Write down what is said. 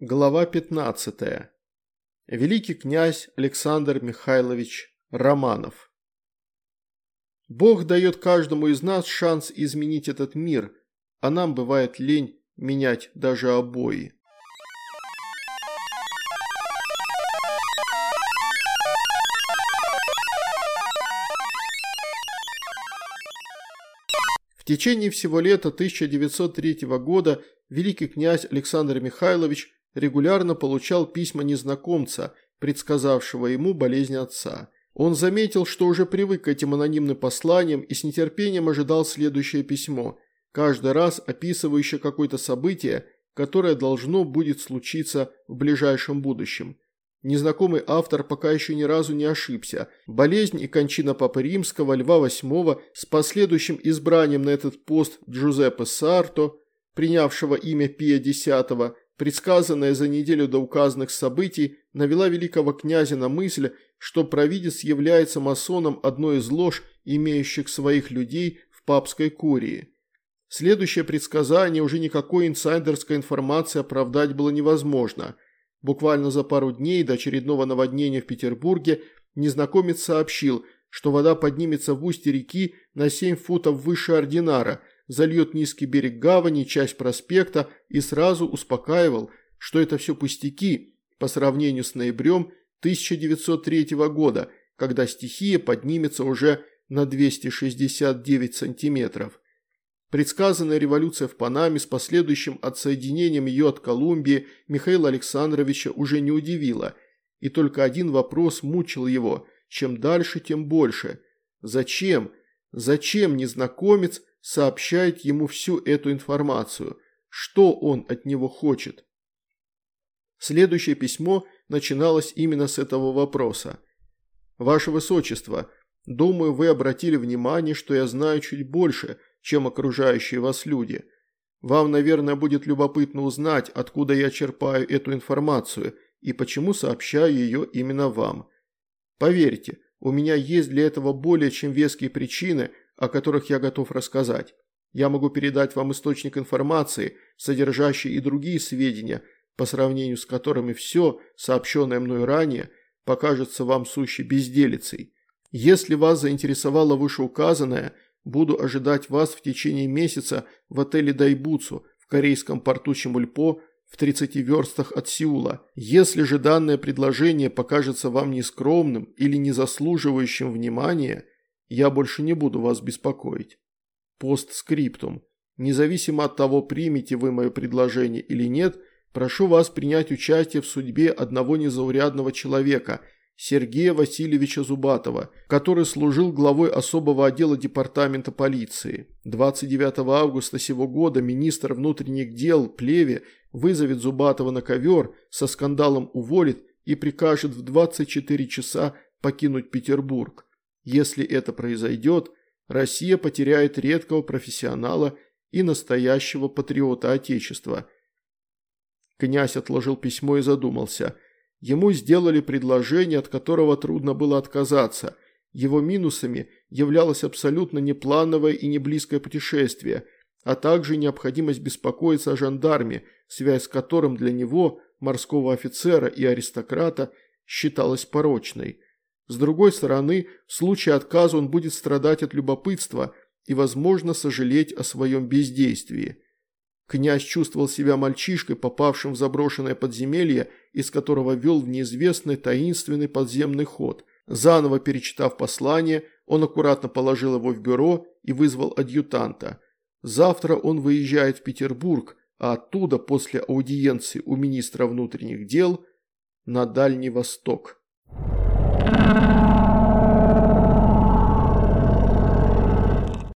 Глава 15. Великий князь Александр Михайлович Романов. Бог дает каждому из нас шанс изменить этот мир, а нам бывает лень менять даже обои. В течение всего лета 1903 года великий князь Александр Михайлович регулярно получал письма незнакомца, предсказавшего ему болезнь отца. Он заметил, что уже привык к этим анонимным посланиям и с нетерпением ожидал следующее письмо, каждый раз описывающее какое-то событие, которое должно будет случиться в ближайшем будущем. Незнакомый автор пока еще ни разу не ошибся. Болезнь и кончина Папы Римского, Льва VIII, с последующим избранием на этот пост Джузеппе Сарто, принявшего имя Пия X, предсказанная за неделю до указанных событий, навела великого князя на мысль, что провидец является масоном одной из лож, имеющих своих людей в папской курии. Следующее предсказание уже никакой инсайдерской информации оправдать было невозможно. Буквально за пару дней до очередного наводнения в Петербурге незнакомец сообщил, что вода поднимется в устье реки на 7 футов выше ординара – зальет низкий берег гавани, часть проспекта и сразу успокаивал, что это все пустяки по сравнению с ноябрем 1903 года, когда стихия поднимется уже на 269 сантиметров. Предсказанная революция в Панаме с последующим отсоединением ее от Колумбии Михаила Александровича уже не удивила, и только один вопрос мучил его – чем дальше, тем больше. Зачем? Зачем незнакомец сообщает ему всю эту информацию, что он от него хочет. Следующее письмо начиналось именно с этого вопроса. «Ваше Высочество, думаю, вы обратили внимание, что я знаю чуть больше, чем окружающие вас люди. Вам, наверное, будет любопытно узнать, откуда я черпаю эту информацию и почему сообщаю ее именно вам. Поверьте, у меня есть для этого более чем веские причины – о которых я готов рассказать. Я могу передать вам источник информации, содержащий и другие сведения, по сравнению с которыми все, сообщенное мной ранее, покажется вам сущей безделицей. Если вас заинтересовало вышеуказанное, буду ожидать вас в течение месяца в отеле Дайбуцу в корейском порту Чемульпо в 30 верстах от Сеула. Если же данное предложение покажется вам нескромным или не заслуживающим внимания – я больше не буду вас беспокоить. Постскриптум. Независимо от того, примете вы мое предложение или нет, прошу вас принять участие в судьбе одного незаурядного человека, Сергея Васильевича Зубатова, который служил главой особого отдела департамента полиции. 29 августа сего года министр внутренних дел Плеве вызовет Зубатова на ковер, со скандалом уволит и прикажет в 24 часа покинуть Петербург. Если это произойдет, Россия потеряет редкого профессионала и настоящего патриота Отечества. Князь отложил письмо и задумался. Ему сделали предложение, от которого трудно было отказаться. Его минусами являлось абсолютно неплановое и неблизкое путешествие, а также необходимость беспокоиться о жандарме, связь с которым для него, морского офицера и аристократа, считалась порочной. С другой стороны, в случае отказа он будет страдать от любопытства и, возможно, сожалеть о своем бездействии. Князь чувствовал себя мальчишкой, попавшим в заброшенное подземелье, из которого вел в неизвестный таинственный подземный ход. Заново перечитав послание, он аккуратно положил его в бюро и вызвал адъютанта. Завтра он выезжает в Петербург, а оттуда, после аудиенции у министра внутренних дел, на Дальний Восток.